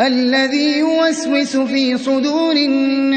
الذي يوسوس في صدور الناس